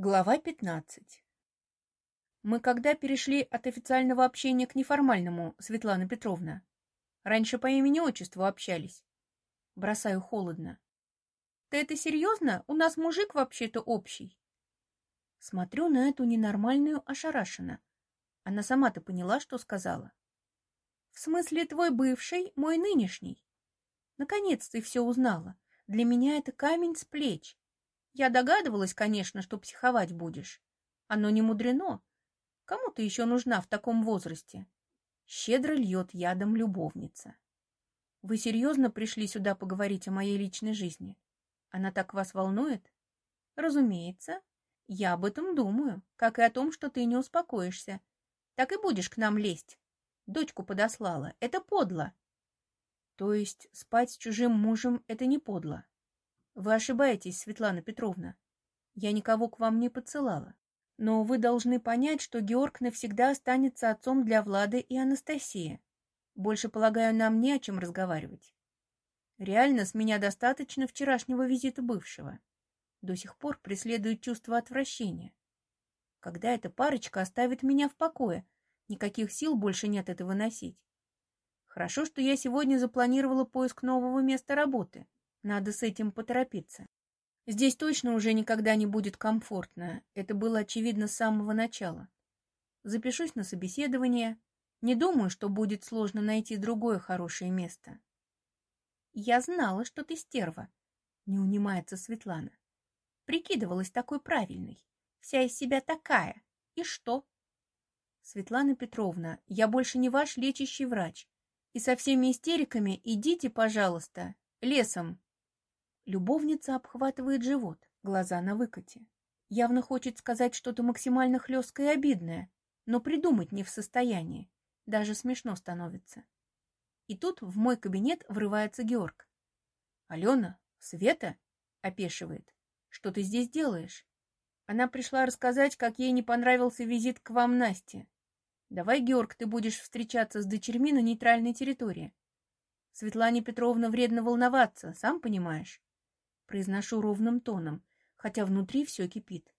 Глава 15. Мы когда перешли от официального общения к неформальному, Светлана Петровна? Раньше по имени-отчеству общались. Бросаю холодно. Ты это серьезно? У нас мужик вообще-то общий. Смотрю на эту ненормальную ошарашенно. Она сама-то поняла, что сказала. В смысле, твой бывший, мой нынешний? Наконец ты все узнала. Для меня это камень с плеч. Я догадывалась, конечно, что психовать будешь. Оно не мудрено. Кому ты еще нужна в таком возрасте? Щедро льет ядом любовница. Вы серьезно пришли сюда поговорить о моей личной жизни? Она так вас волнует? Разумеется. Я об этом думаю, как и о том, что ты не успокоишься. Так и будешь к нам лезть. Дочку подослала. Это подло. То есть спать с чужим мужем — это не подло? Вы ошибаетесь, Светлана Петровна. Я никого к вам не подсылала. Но вы должны понять, что Георг навсегда останется отцом для Влады и Анастасии. Больше, полагаю, нам не о чем разговаривать. Реально, с меня достаточно вчерашнего визита бывшего. До сих пор преследует чувство отвращения. Когда эта парочка оставит меня в покое, никаких сил больше нет это выносить. Хорошо, что я сегодня запланировала поиск нового места работы. Надо с этим поторопиться. Здесь точно уже никогда не будет комфортно. Это было очевидно с самого начала. Запишусь на собеседование. Не думаю, что будет сложно найти другое хорошее место. Я знала, что ты стерва. Не унимается Светлана. Прикидывалась такой правильной. Вся из себя такая. И что? Светлана Петровна, я больше не ваш лечащий врач. И со всеми истериками идите, пожалуйста, лесом. Любовница обхватывает живот, глаза на выкате. Явно хочет сказать что-то максимально хлесткое и обидное, но придумать не в состоянии. Даже смешно становится. И тут в мой кабинет врывается Георг. «Алена? Света?» — опешивает. «Что ты здесь делаешь?» Она пришла рассказать, как ей не понравился визит к вам Насте. Давай, Георг, ты будешь встречаться с дочерьми на нейтральной территории. Светлане Петровна вредно волноваться, сам понимаешь. Произношу ровным тоном, хотя внутри все кипит.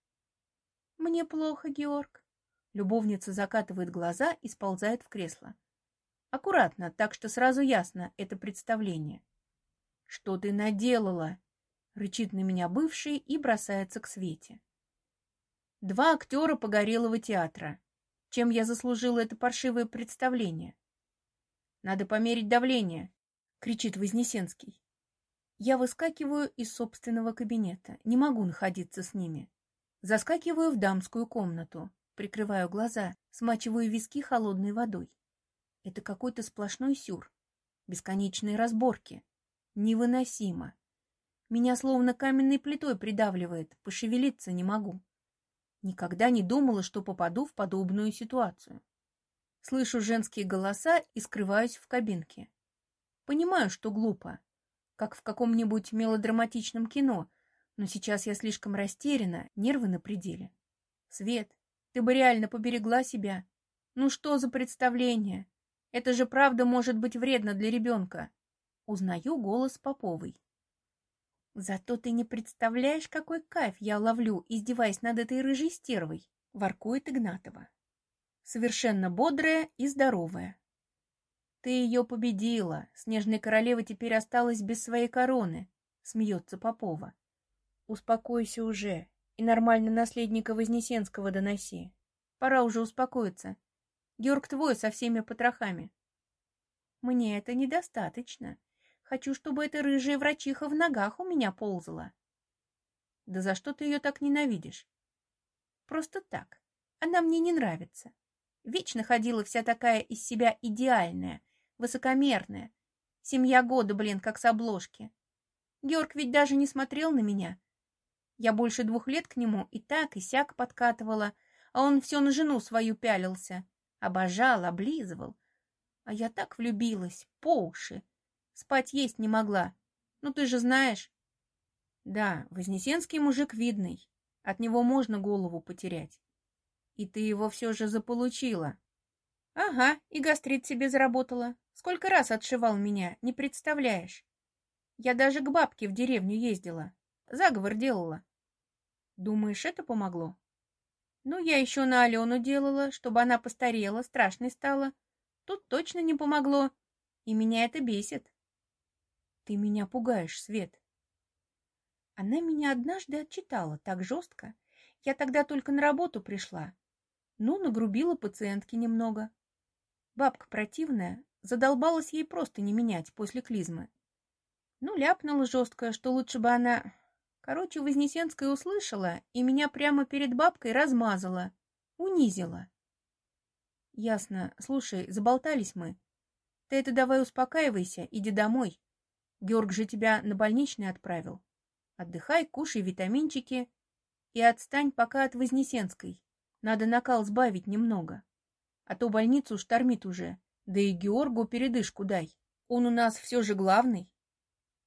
«Мне плохо, Георг». Любовница закатывает глаза и сползает в кресло. Аккуратно, так что сразу ясно это представление. «Что ты наделала?» — рычит на меня бывший и бросается к Свете. Два актера погорелого театра. Чем я заслужила это паршивое представление? «Надо померить давление», — кричит Вознесенский. Я выскакиваю из собственного кабинета, не могу находиться с ними. Заскакиваю в дамскую комнату, прикрываю глаза, смачиваю виски холодной водой. Это какой-то сплошной сюр. Бесконечные разборки. Невыносимо. Меня словно каменной плитой придавливает, пошевелиться не могу. Никогда не думала, что попаду в подобную ситуацию. Слышу женские голоса и скрываюсь в кабинке. Понимаю, что глупо, как в каком-нибудь мелодраматичном кино, но сейчас я слишком растеряна, нервы на пределе. Свет, ты бы реально поберегла себя. Ну что за представление? Это же правда может быть вредно для ребенка. Узнаю голос Поповой. Зато ты не представляешь, какой кайф я ловлю, издеваясь над этой рыжей стервой, воркует Игнатова. Совершенно бодрая и здоровая. Ты ее победила. Снежная королева теперь осталась без своей короны, смеется Попова. Успокойся уже и нормально наследника Вознесенского доноси. Пора уже успокоиться. Георг твой со всеми потрохами. Мне это недостаточно. Хочу, чтобы эта рыжая врачиха в ногах у меня ползала. Да за что ты ее так ненавидишь? Просто так. Она мне не нравится. Вечно ходила вся такая из себя идеальная, высокомерная. Семья года, блин, как с обложки. Георг ведь даже не смотрел на меня. Я больше двух лет к нему и так, и сяк подкатывала, а он все на жену свою пялился. Обожал, облизывал. А я так влюбилась, по уши. Спать есть не могла. Ну ты же знаешь. Да, Вознесенский мужик видный. От него можно голову потерять. И ты его все же заполучила. Ага, и гастрит себе заработала. Сколько раз отшивал меня, не представляешь. Я даже к бабке в деревню ездила. Заговор делала. Думаешь, это помогло? Ну, я еще на Алену делала, чтобы она постарела, страшной стала. Тут точно не помогло, и меня это бесит. Ты меня пугаешь, Свет. Она меня однажды отчитала так жестко. Я тогда только на работу пришла. Ну, нагрубила пациентки немного. Бабка противная, задолбалась ей просто не менять после клизмы. Ну, ляпнула жестко, что лучше бы она... Короче, Вознесенская услышала и меня прямо перед бабкой размазала, унизила. Ясно. Слушай, заболтались мы. Ты это давай успокаивайся, иди домой. Георг же тебя на больничный отправил. Отдыхай, кушай витаминчики и отстань пока от Вознесенской. Надо накал сбавить немного. А то больницу штормит уже. Да и Георгу передышку дай. Он у нас все же главный.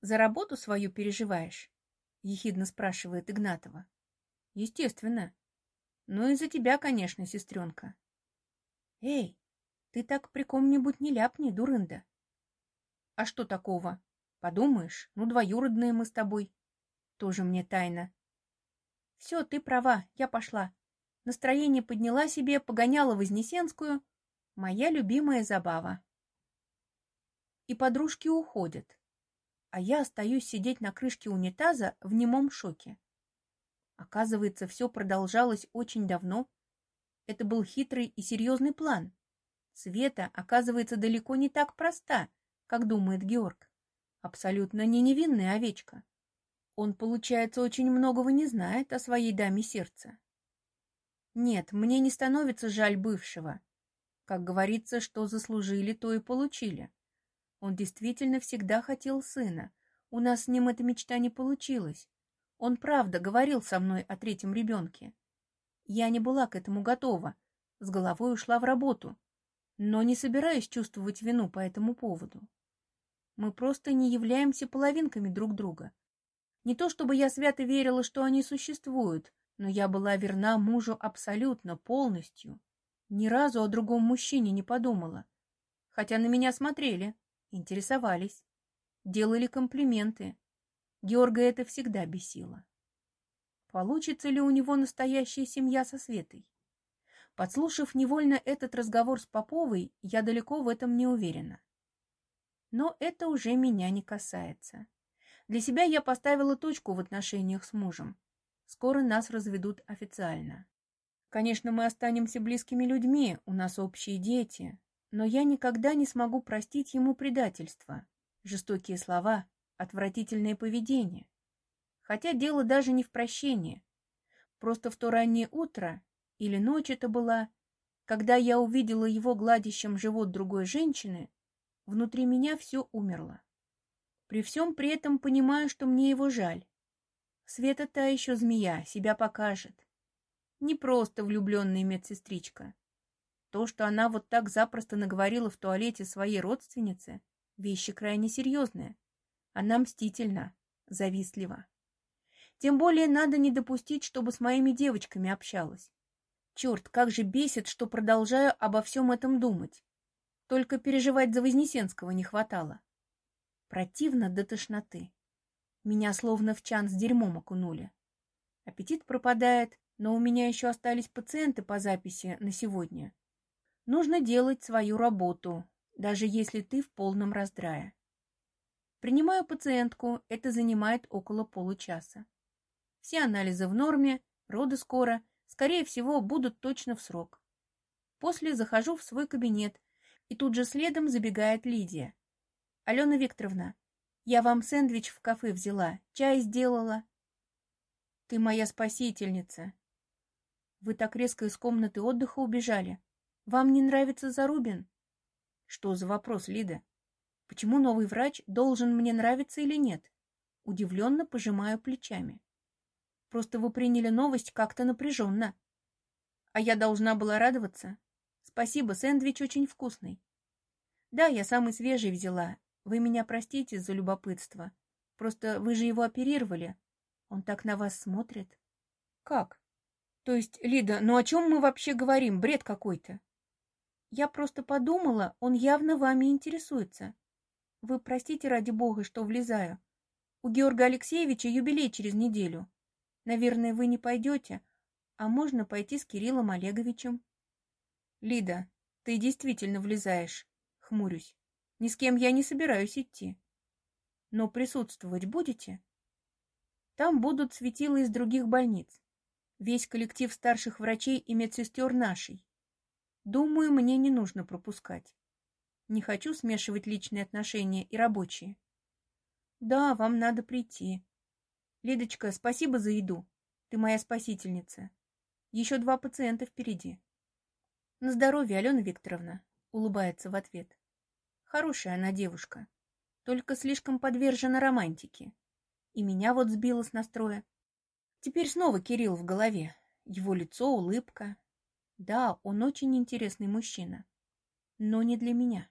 За работу свою переживаешь? Ехидно спрашивает Игнатова. Естественно. Ну и за тебя, конечно, сестренка. Эй, ты так при ком-нибудь не ляпни, дурында. А что такого? Подумаешь, ну двоюродные мы с тобой. Тоже мне тайна. Все, ты права, я пошла. Настроение подняла себе, погоняла Вознесенскую. Моя любимая забава. И подружки уходят. А я остаюсь сидеть на крышке унитаза в немом шоке. Оказывается, все продолжалось очень давно. Это был хитрый и серьезный план. Света, оказывается, далеко не так проста, как думает Георг. Абсолютно не невинная овечка. Он, получается, очень многого не знает о своей даме сердца. Нет, мне не становится жаль бывшего. Как говорится, что заслужили, то и получили. Он действительно всегда хотел сына. У нас с ним эта мечта не получилась. Он правда говорил со мной о третьем ребенке. Я не была к этому готова, с головой ушла в работу, но не собираюсь чувствовать вину по этому поводу. Мы просто не являемся половинками друг друга. Не то чтобы я свято верила, что они существуют, но я была верна мужу абсолютно, полностью. Ни разу о другом мужчине не подумала. Хотя на меня смотрели, интересовались, делали комплименты. Георга это всегда бесило. Получится ли у него настоящая семья со Светой? Подслушав невольно этот разговор с Поповой, я далеко в этом не уверена. Но это уже меня не касается. Для себя я поставила точку в отношениях с мужем. Скоро нас разведут официально. Конечно, мы останемся близкими людьми, у нас общие дети, но я никогда не смогу простить ему предательство, жестокие слова, отвратительное поведение. Хотя дело даже не в прощении. Просто в то раннее утро, или ночь это была, когда я увидела его гладящим живот другой женщины, внутри меня все умерло. При всем при этом понимаю, что мне его жаль. Света та еще змея, себя покажет. Не просто влюбленная медсестричка. То, что она вот так запросто наговорила в туалете своей родственнице, вещи крайне серьезные. Она мстительна, завистлива. Тем более надо не допустить, чтобы с моими девочками общалась. Черт, как же бесит, что продолжаю обо всем этом думать. Только переживать за Вознесенского не хватало. Противно до тошноты. Меня словно в чан с дерьмом окунули. Аппетит пропадает, но у меня еще остались пациенты по записи на сегодня. Нужно делать свою работу, даже если ты в полном раздрае. Принимаю пациентку, это занимает около получаса. Все анализы в норме, роды скоро, скорее всего, будут точно в срок. После захожу в свой кабинет, и тут же следом забегает Лидия. «Алена Викторовна, я вам сэндвич в кафе взяла, чай сделала. Ты моя спасительница. Вы так резко из комнаты отдыха убежали. Вам не нравится Зарубин? Что за вопрос, Лида? Почему новый врач должен мне нравиться или нет? Удивленно пожимаю плечами. Просто вы приняли новость как-то напряженно. А я должна была радоваться. Спасибо, сэндвич очень вкусный. Да, я самый свежий взяла, вы меня простите за любопытство. Просто вы же его оперировали. Он так на вас смотрит. Как? То есть, Лида, ну о чем мы вообще говорим? Бред какой-то. Я просто подумала, он явно вами интересуется. Вы простите ради бога, что влезаю. У Георга Алексеевича юбилей через неделю. Наверное, вы не пойдете, а можно пойти с Кириллом Олеговичем. Лида, ты действительно влезаешь, хмурюсь. Ни с кем я не собираюсь идти. Но присутствовать будете? Там будут светила из других больниц. Весь коллектив старших врачей и медсестер нашей. Думаю, мне не нужно пропускать. Не хочу смешивать личные отношения и рабочие. Да, вам надо прийти. Лидочка, спасибо за еду. Ты моя спасительница. Еще два пациента впереди. На здоровье, Алена Викторовна, улыбается в ответ. Хорошая она девушка, только слишком подвержена романтике. И меня вот сбила с настроя. Теперь снова Кирилл в голове. Его лицо, улыбка. Да, он очень интересный мужчина. Но не для меня.